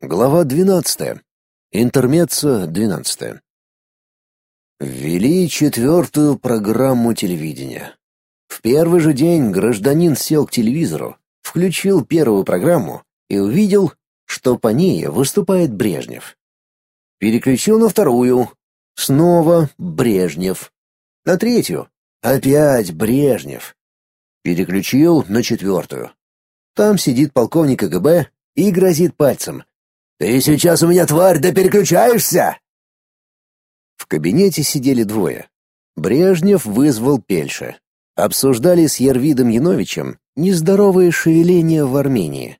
Глава 12. Интермеццо 12. Ввели четвертую программу телевидения. В первый же день гражданин сел к телевизору, включил первую программу и увидел, что по ней выступает Брежнев. Переключил на вторую. Снова Брежнев. На третью. Опять Брежнев. Переключил на четвертую. Там сидит полковник КГБ и грозит пальцем. «Ты сейчас у меня, тварь, да переключаешься!» В кабинете сидели двое. Брежнев вызвал Пельша. Обсуждали с Ервидом Яновичем нездоровые шевеления в Армении.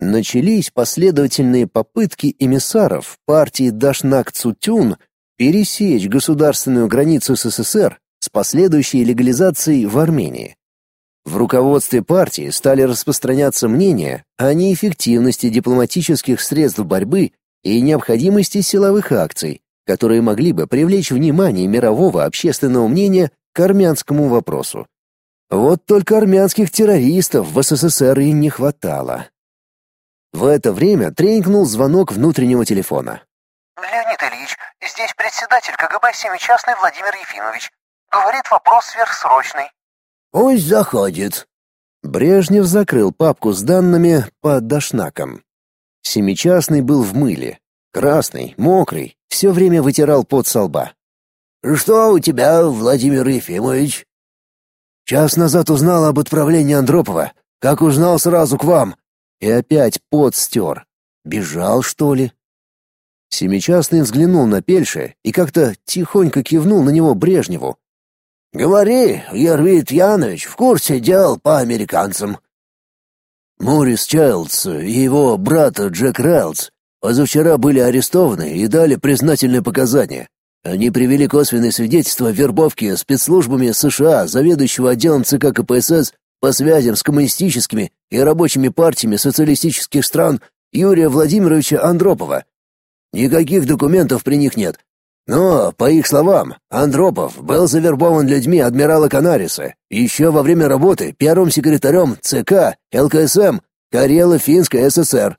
Начались последовательные попытки эмиссаров партии Дашнак-Цутюн пересечь государственную границу СССР с последующей легализацией в Армении. В руководстве партии стали распространяться мнения о неэффективности дипломатических средств борьбы и необходимости силовых акций, которые могли бы привлечь внимание мирового общественного мнения к армянскому вопросу. Вот только армянских террористов в СССР и не хватало. В это время тренькнул звонок внутреннего телефона. «Леонид Ильич, здесь председатель КГБ Семичастный Владимир Ефимович. Говорит, вопрос сверхсрочный». Пусть заходит. Брежнев закрыл папку с данными под дошнаком. Семичастный был в мыле. Красный, мокрый, все время вытирал пот со лба. «Что у тебя, Владимир Ефимович?» «Час назад узнал об отправлении Андропова. Как узнал, сразу к вам. И опять пот стер. Бежал, что ли?» Семичастный взглянул на Пельша и как-то тихонько кивнул на него Брежневу, Говори, Ервит Янович в курсе дел по американцам. Морис Чайлдс и его брат Джек Райлдс позавчера были арестованы и дали признательные показания. Они привели косвенные свидетельства вербовки спецслужбами США заведующего отделом ЦК КПСС по связям с коммунистическими и рабочими партиями социалистических стран Юрия Владимировича Андропова. Никаких документов при них нет, но, по их словам, Андропов был завербован людьми адмирала Канариса еще во время работы первым секретарем ЦК ЛКСМ Карело-Финской ССР.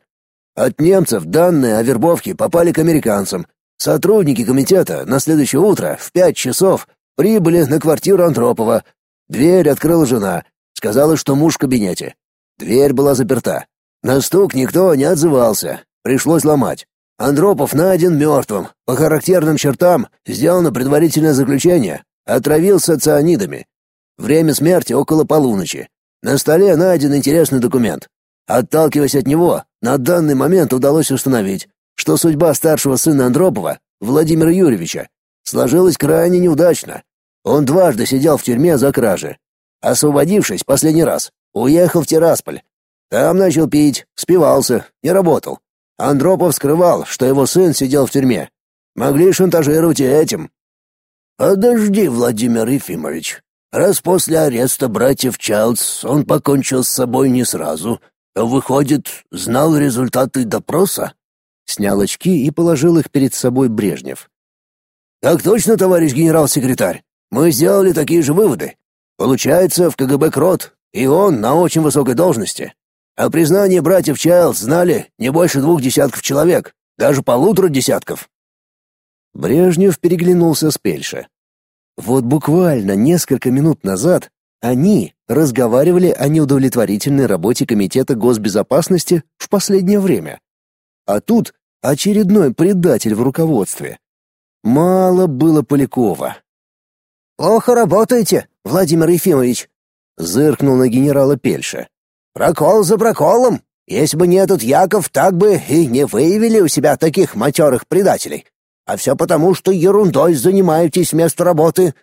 От немцев данные о вербовке попали к американцам. Сотрудники комитета на следующее утро в пять часов прибыли на квартиру Андропова. Дверь открыла жена, сказала, что муж в кабинете. Дверь была заперта. На стук никто не отзывался, пришлось ломать. Андропов найден мертвым. По характерным чертам сделано предварительное заключение. Отравился цианидами. Время смерти около полуночи. На столе найден интересный документ. Отталкиваясь от него, на данный момент удалось установить, что судьба старшего сына Андропова, Владимира Юрьевича, сложилась крайне неудачно. Он дважды сидел в тюрьме за кражи. Освободившись последний раз, уехал в Тирасполь. Там начал пить, спивался, не работал. Андропов скрывал, что его сын сидел в тюрьме. Могли шантажировать и этим. Подожди, Владимир Ефимович. Раз после ареста братьев Чайлдс он покончил с собой не сразу, то, выходит, знал результаты допроса? Снял очки и положил их перед собой Брежнев. Так точно, товарищ генерал-секретарь. Мы сделали такие же выводы. Получается, в КГБ Крот, и он на очень высокой должности. О признании братьев Чайлз знали не больше двух десятков человек, даже полутора десятков. Брежнев переглянулся с Пельше. Вот буквально несколько минут назад они разговаривали о неудовлетворительной работе Комитета госбезопасности в последнее время. А тут очередной предатель в руководстве. Мало было Полякова. «Плохо работаете, Владимир Ефимович», — зыркнул на генерала Пельша. Прокол за проколом. Если бы не этот Яков, так бы и не выявили у себя таких матерых предателей. А все потому, что ерундой занимаетесь вместо работы.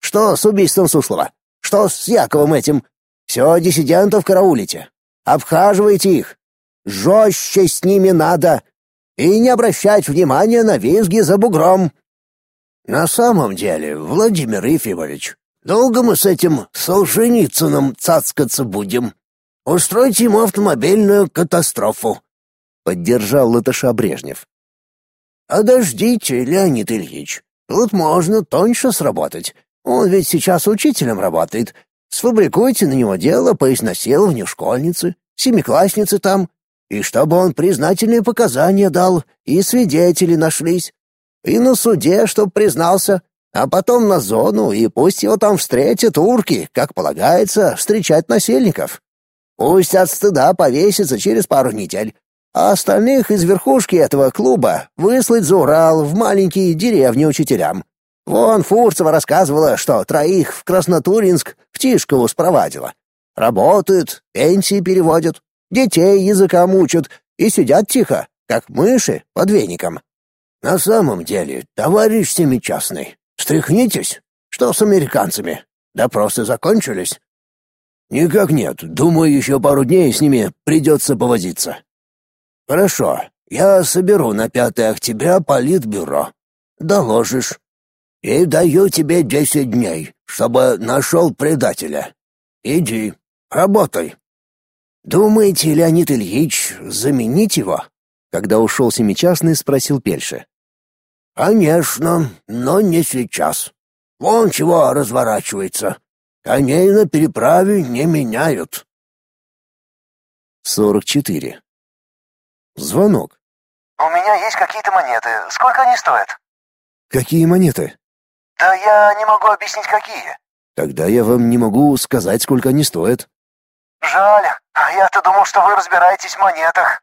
Что с убийством Суслова? Что с Яковом этим? Все диссидентов караулите. Обхаживайте их. Жестче с ними надо. И не обращать внимания на визги за бугром. На самом деле, Владимир Ефимович, долго мы с этим Солженицыным цацкаться будем? Устройте ему автомобильную катастрофу», — поддержал Латыша Брежнев. «Подождите, Леонид Ильич, тут можно тоньше сработать. Он ведь сейчас учителем работает. Сфабрикуйте на него дело по изнасилованию школьницы, семиклассницы там, и чтобы он признательные показания дал, и свидетели нашлись. И на суде, чтоб признался, а потом на зону, и пусть его там встретят урки, как полагается, встречать насельников. Пусть от стыда повесится через пару недель, а остальных из верхушки этого клуба выслать за Урал в маленькие деревни учителям. Вон Фурцева рассказывала, что троих в Краснотуринск в Тишкову спровадила. Работают, пенсии переводят, детей языком учат и сидят тихо, как мыши под веником. На самом деле, товарищ семичастный, стряхнитесь. Что с американцами? Допросы закончились? Никак нет. Думаю, еще пару дней с ними придется повозиться. Хорошо. Я соберу на 5 октября политбюро. Доложишь. И даю тебе десять дней, чтобы нашел предателя. Иди, работай. Думаете, Леонид Ильич заменить его? Когда ушел семичастный, спросил Пельше. Конечно, но не сейчас. Вон чего разворачивается. Коней на переправе не меняют. Сорок четыре. Звонок. У меня есть какие-то монеты. Сколько они стоят? Какие монеты? Да я не могу объяснить, какие. Тогда я вам не могу сказать, сколько они стоят. Жаль. А я-то думал, что вы разбираетесь в монетах.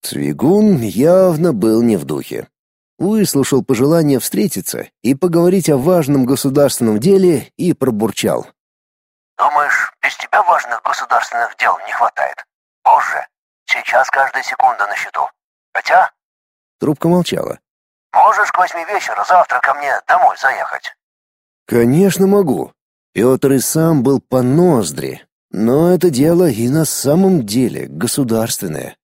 Цвигун явно был не в духе. Выслушал пожелание встретиться и поговорить о важном государственном деле и пробурчал. «Думаешь, без тебя важных государственных дел не хватает? Позже. Сейчас каждая секунда на счету. Хотя...» Трубка молчала. Можешь к восьми вечера завтра ко мне домой заехать?» «Конечно могу». Петр и сам был по ноздри, но это дело и на самом деле государственное.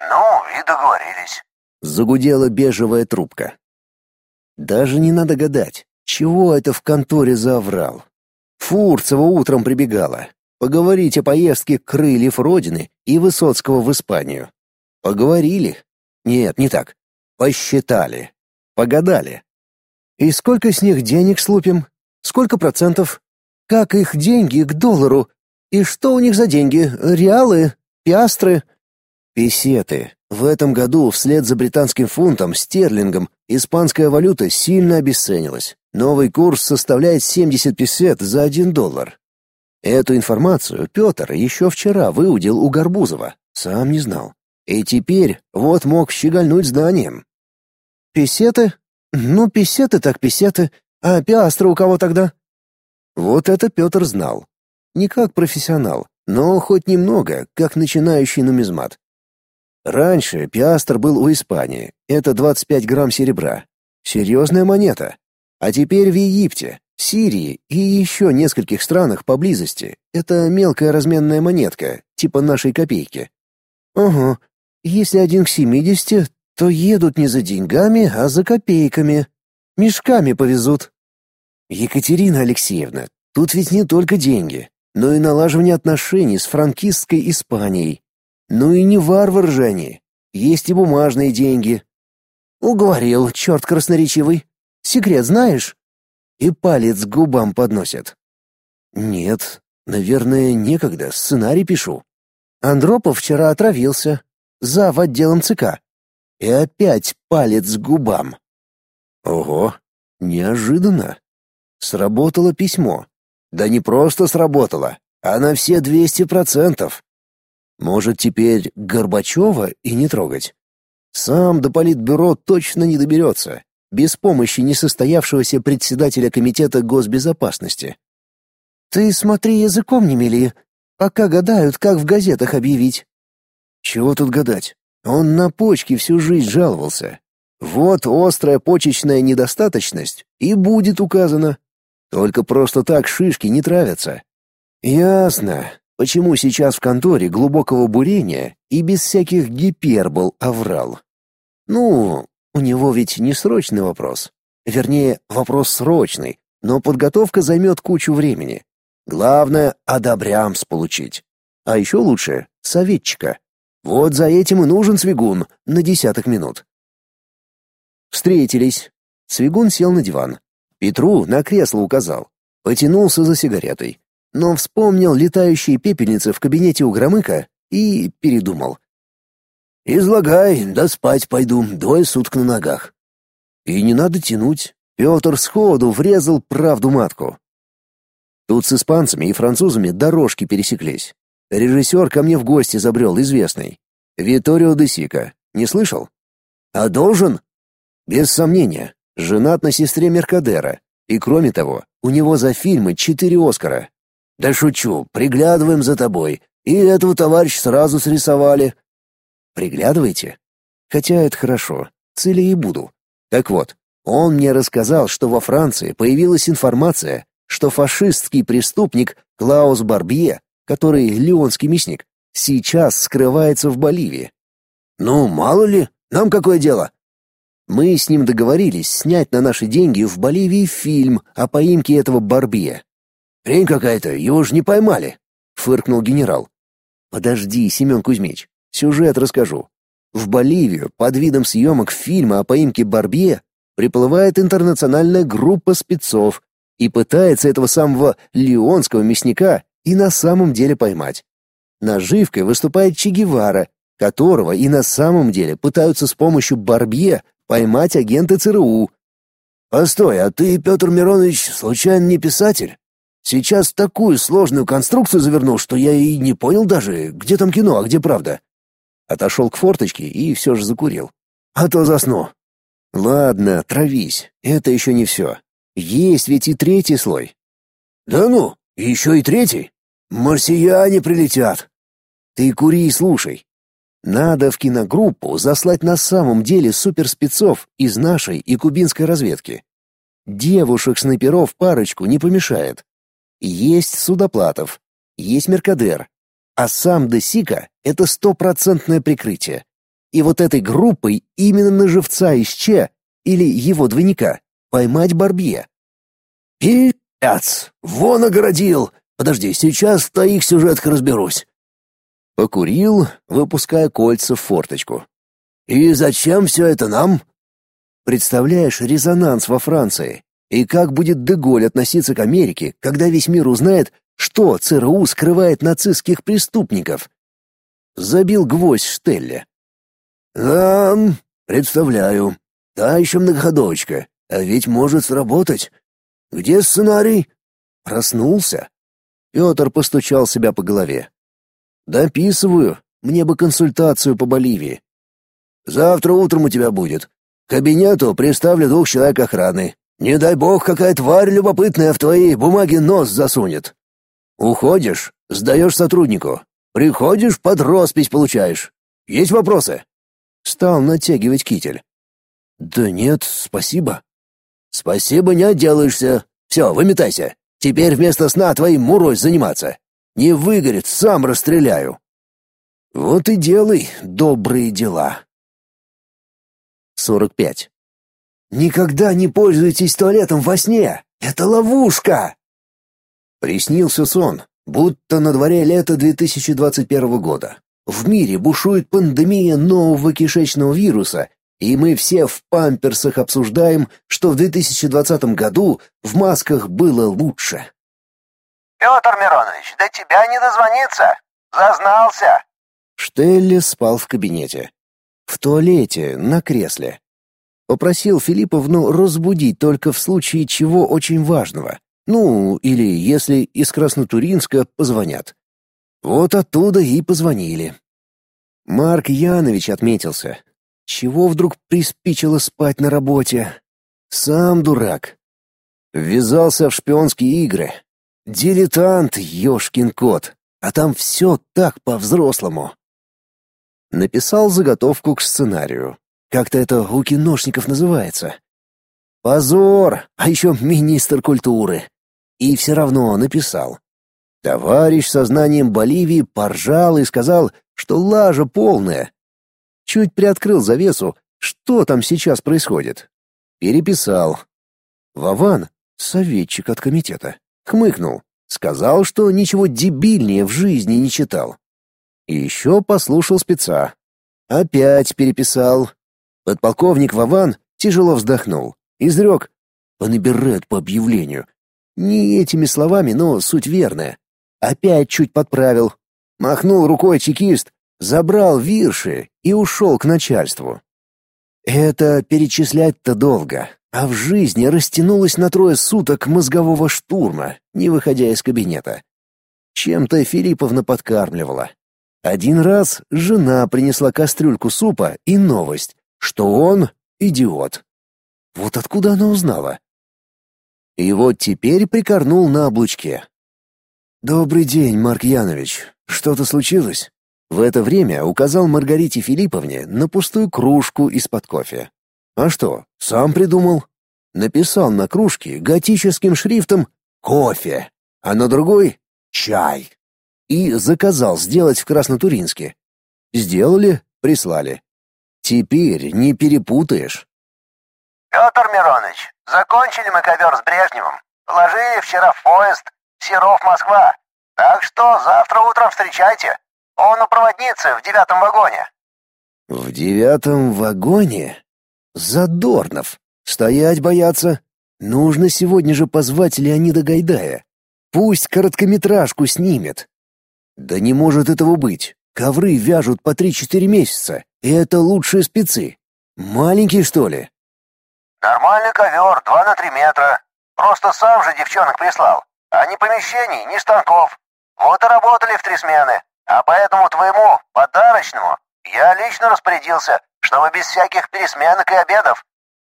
«Ну, и договорились», — загудела бежевая трубка. Даже не надо гадать, чего это в конторе заврал. Фурцева утром прибегала. Поговорить о поездке крыльев Родины и Высоцкого в Испанию. Поговорили. Нет, не так. Посчитали. Погадали. И сколько с них денег слупим? Сколько процентов? Как их деньги к доллару? И что у них за деньги? Реалы? Пиастры? Песеты. В этом году вслед за британским фунтом, стерлингом, испанская валюта сильно обесценилась. Новый курс составляет 70 песет за 1 доллар. Эту информацию Петр еще вчера выудил у Горбузова. Сам не знал. И теперь вот мог щегольнуть знанием. Песеты? Ну, песеты так песеты. А пиастры у кого тогда? Вот это Петр знал. Не как профессионал, но хоть немного, как начинающий нумизмат. Раньше пиастр был у Испании. Это 25 грамм серебра. Серьезная монета. А теперь в Египте, Сирии и еще нескольких странах поблизости. Это мелкая разменная монетка, типа нашей копейки. Ага, если один к семидесяти, то едут не за деньгами, а за копейками. Мешками повезут. Екатерина Алексеевна, тут ведь не только деньги, но и налаживание отношений с франкистской Испанией. Ну и не варвар же они. Есть и бумажные деньги. Уговорил, черт красноречивый. Секрет знаешь? И палец к губам подносят. Нет, наверное, некогда, сценарий пишу. Андропов вчера отравился, зав. отделом ЦК. И опять палец к губам. Ого, неожиданно. Сработало письмо. Да не просто сработало, а на все двести процентов. Может, теперь Горбачева и не трогать? Сам до политбюро точно не доберется, без помощи несостоявшегося председателя комитета госбезопасности. «Ты смотри языком не мели, пока гадают, как в газетах объявить». Чего тут гадать? Он на почки всю жизнь жаловался. Вот острая почечная недостаточность и будет указана. Только просто так шишки не травятся. Ясно, почему сейчас в конторе глубокого бурения и без всяких гипербол оврал. Ну, у него ведь не срочный вопрос. Вернее, вопрос срочный, но подготовка займет кучу времени. Главное — одобрямс получить. А еще лучше — советчика. Вот за этим и нужен Свигун на десяток минут. Встретились. Свигун сел на диван. Петру на кресло указал. Потянулся за сигаретой. Но вспомнил летающие пепельницы в кабинете у Громыка и передумал. «Излагай, да спать пойду, двое суток на ногах». И не надо тянуть. Петр сходу врезал правду матку. Тут с испанцами и французами дорожки пересеклись. Режиссер ко мне в гости забрел известный. Виторио де Сика. Не слышал? А должен? Без сомнения. Женат на сестре Меркадера. И кроме того, у него за фильмы четыре Оскара. Да шучу, приглядываем за тобой. И этого товарища сразу срисовали. Приглядываете? Хотя это хорошо. Цели и буду. Так вот, он мне рассказал, что во Франции появилась информация, что фашистский преступник Клаус Барбье, который леонский мясник, сейчас скрывается в Боливии. Ну, мало ли, нам какое дело? Мы с ним договорились снять на наши деньги в Боливии фильм о поимке этого Барбье. Хрень какая-то, его ж не поймали, фыркнул генерал. Подожди, Семен Кузьмич, сюжет расскажу. В Боливию под видом съемок фильма о поимке Барбье приплывает интернациональная группа спецов и пытается этого самого леонского мясника и на самом деле поймать. Наживкой выступает Че Гевара, которого и на самом деле пытаются с помощью Барбье поймать агенты ЦРУ. Постой, а ты, Петр Миронович, случайно не писатель? Сейчас такую сложную конструкцию завернул, что я и не понял даже, где там кино, а где правда. Отошел к форточке и все же закурил. А то засну. Ладно, травись, это еще не все. Есть ведь и третий слой. Да ну, еще и третий? Марсиане прилетят. Ты кури и слушай. Надо в киногруппу заслать на самом деле суперспецов из нашей и кубинской разведки. Девушек-снайперов парочку не помешает. Есть Судоплатов, есть Меркадер, а сам Десика — это стопроцентное прикрытие. И вот этой группой именно на живца из Че или его двойника поймать Барбье. «Пи***ц! Вон огородил! Подожди, сейчас в твоих сюжетках разберусь». Покурил, выпуская кольца в форточку. «И зачем все это нам?» Представляешь резонанс во Франции? И как будет Деголь относиться к Америке, когда весь мир узнает, что ЦРУ скрывает нацистских преступников? Забил гвоздь Штелле. «Да, представляю. Та еще многоходовочка. А ведь может сработать. Где сценарий?» Проснулся. Петр постучал себя по голове. «Дописываю. Мне бы консультацию по Боливии». «Завтра утром у тебя будет. К кабинету приставлю двух человек охраны. Не дай бог, какая тварь любопытная в твои бумаги нос засунет. Уходишь, сдаешь сотруднику. Приходишь, под роспись получаешь. Есть вопросы?» Стал натягивать китель. «Да нет, спасибо». «Спасибо, не отделаешься. Все, выметайся. Теперь вместо сна твоим мурой заниматься. Не выгорит, сам расстреляю». «Вот и делай добрые дела». 45. Никогда не пользуйтесь туалетом во сне. Это ловушка. Приснился сон, будто на дворе лето 2021 года. В мире бушует пандемия нового кишечного вируса, и мы все в памперсах обсуждаем, что в 2020 году в масках было лучше. Петр Миронович, до тебя не дозвониться. Зазнался. Штелли спал в кабинете. В туалете, на кресле. Попросил Филипповну разбудить только в случае чего очень важного. Ну, или если из Краснотуринска позвонят. Вот оттуда и позвонили. Марк Янович отметился. Чего вдруг приспичило спать на работе? Сам дурак. Ввязался в шпионские игры. Дилетант, ёшкин кот. А там все так по-взрослому. Написал заготовку к сценарию. Как-то это у киношников называется. Позор, а еще министр культуры. И все равно написал. Товарищ со знанием Боливии поржал и сказал, что лажа полная. Чуть приоткрыл завесу, что там сейчас происходит. Переписал. Вован, советчик от комитета, хмыкнул, сказал, что ничего дебильнее в жизни не читал. И еще послушал спеца. Опять переписал, Подполковник Вован тяжело вздохнул. Изрек «Понабирает по объявлению». Не этими словами, но суть верная. Опять чуть подправил. Махнул рукой чекист, забрал вирши и ушел к начальству. Это перечислять-то долго, а в жизни растянулось на трое суток мозгового штурма, не выходя из кабинета. Чем-то Филипповна подкармливала. Один раз жена принесла кастрюльку супа и новость, что он идиот. Вот откуда она узнала? И вот теперь прикорнул на облучке. «Добрый день, Марк Янович. Что-то случилось?» В это время указал Маргарите Филипповне на пустую кружку из-под кофе. А что, сам придумал? Написал на кружке готическим шрифтом «Кофе», а на другой «Чай». И заказал сделать в Краснотуринске. Сделали, прислали. Теперь не перепутаешь. Петр Миронович, закончили мы ковер с Брежневым. Положили вчера в поезд Серов-Москва. Так что завтра утром встречайте. Он у проводницы в девятом вагоне». «В девятом вагоне? Задорнов. Стоять бояться. Нужно сегодня же позвать Леонида Гайдая. Пусть короткометражку снимет. Да не может этого быть. Ковры вяжут по три-четыре месяца, и это лучшие спецы. Маленькие, что ли?» «Нормальный ковер, два на три метра. Просто сам же девчонок прислал. А ни помещений, ни станков. Вот и работали в три смены. А поэтому твоему подарочному я лично распорядился, чтобы без всяких пересменок и обедов.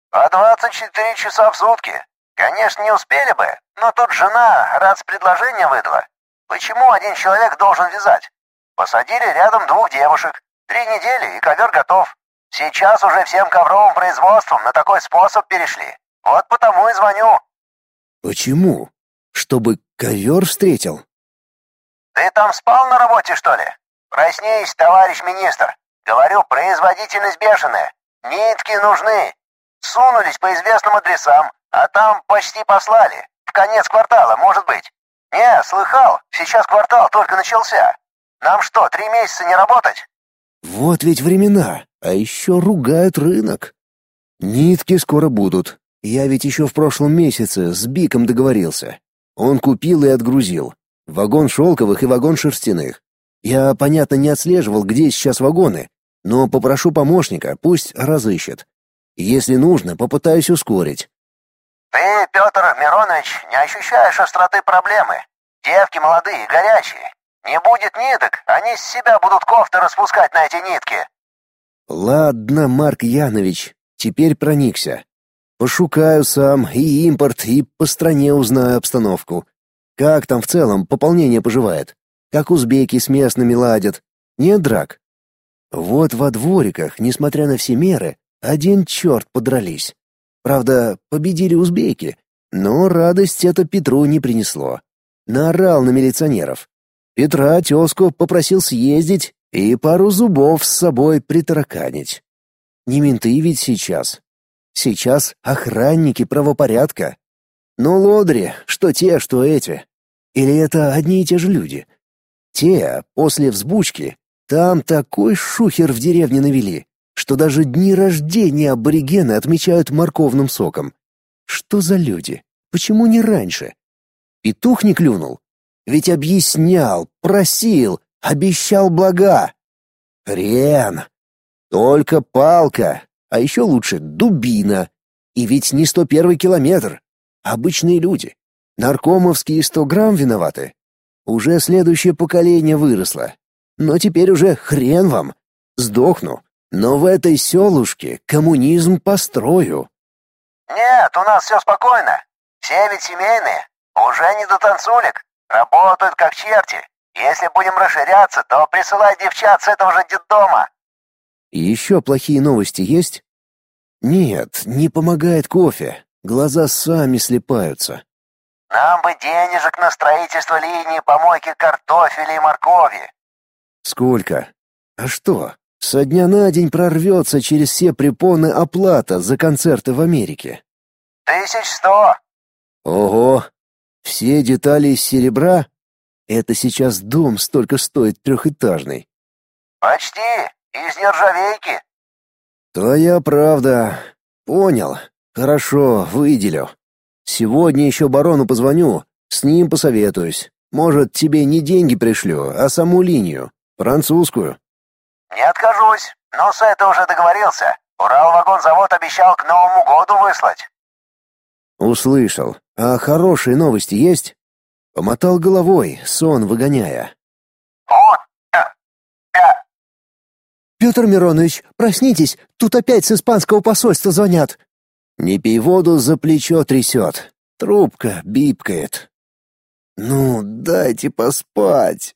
По 24 часа в сутки. Конечно, не успели бы, но тут жена раз предложение выдала. Почему один человек должен вязать? Посадили рядом двух девушек. Три недели, и ковер готов. Сейчас уже всем ковровым производством на такой способ перешли. Вот потому и звоню. Почему? Чтобы ковер встретил? Ты там спал на работе, что ли? Проснись, товарищ министр. Говорю, производительность бешеная. Нитки нужны. Сунулись по известным адресам, а там почти послали. В конец квартала, может быть. Не, слыхал, сейчас квартал только начался. Нам что, три месяца не работать? Вот ведь времена, а еще ругают рынок. Нитки скоро будут. Я ведь еще в прошлом месяце с Биком договорился. Он купил и отгрузил. Вагон шелковых и вагон шерстяных. Я, понятно, не отслеживал, где сейчас вагоны, но попрошу помощника, пусть разыщет. Если нужно, попытаюсь ускорить. Ты, Петр Миронович, не ощущаешь остроты проблемы. Девки молодые, горячие. Не будет ниток, они с себя будут кофты распускать на эти нитки. Ладно, Марк Янович, теперь проникся. Пошукаю сам и импорт, и по стране узнаю обстановку. Как там в целом пополнение поживает? Как узбеки с местными ладят? Нет драк? Вот во двориках, несмотря на все меры, один черт подрались. Правда, победили узбеки, но радость это Петру не принесло. Наорал на милиционеров. Петра тезку попросил съездить и пару зубов с собой притараканить. Не менты ведь сейчас. Сейчас охранники правопорядка. Но лодри, что те, что эти. Или это одни и те же люди? Те, после взбучки, там такой шухер в деревне навели, что даже дни рождения аборигены отмечают морковным соком. Что за люди? Почему не раньше? Петух не клюнул? Ведь объяснял, просил, обещал блага. Хрен. Только палка, а еще лучше дубина. И ведь не сто первый километр, Обычные люди. Наркомовские сто грамм виноваты. Уже следующее поколение выросло. Но теперь уже хрен вам. Сдохну. Но в этой селушке коммунизм построю. Нет, у нас все спокойно. Все ведь семейные. Уже не до танцулек. Работают как черти. Если будем расширяться, то присылай девчат с этого же детдома. И еще плохие новости есть? Нет, не помогает кофе. Глаза сами слепаются. «Нам бы денежек на строительство линии помойки картофеля и моркови». «Сколько? А что? Со дня на день прорвется через все препоны оплата за концерты в Америке». «Тысяч сто». «Ого! Все детали из серебра? Это сейчас дом столько стоит трехэтажный». «Почти. Из нержавейки». «Твоя правда. Понял. Хорошо, выделю. Сегодня еще барону позвоню, с ним посоветуюсь. Может, тебе не деньги пришлю, а саму линию, французскую. Не откажусь, но с этой уже договорился. Уралвагонзавод обещал к Новому году выслать. Услышал. А хорошие новости есть? Помотал головой, сон выгоняя. Вот. Петр Миронович, проснитесь, тут опять с испанского посольства звонят. Не пей воду, за плечо трясет. Трубка бипкает. Ну, дайте поспать.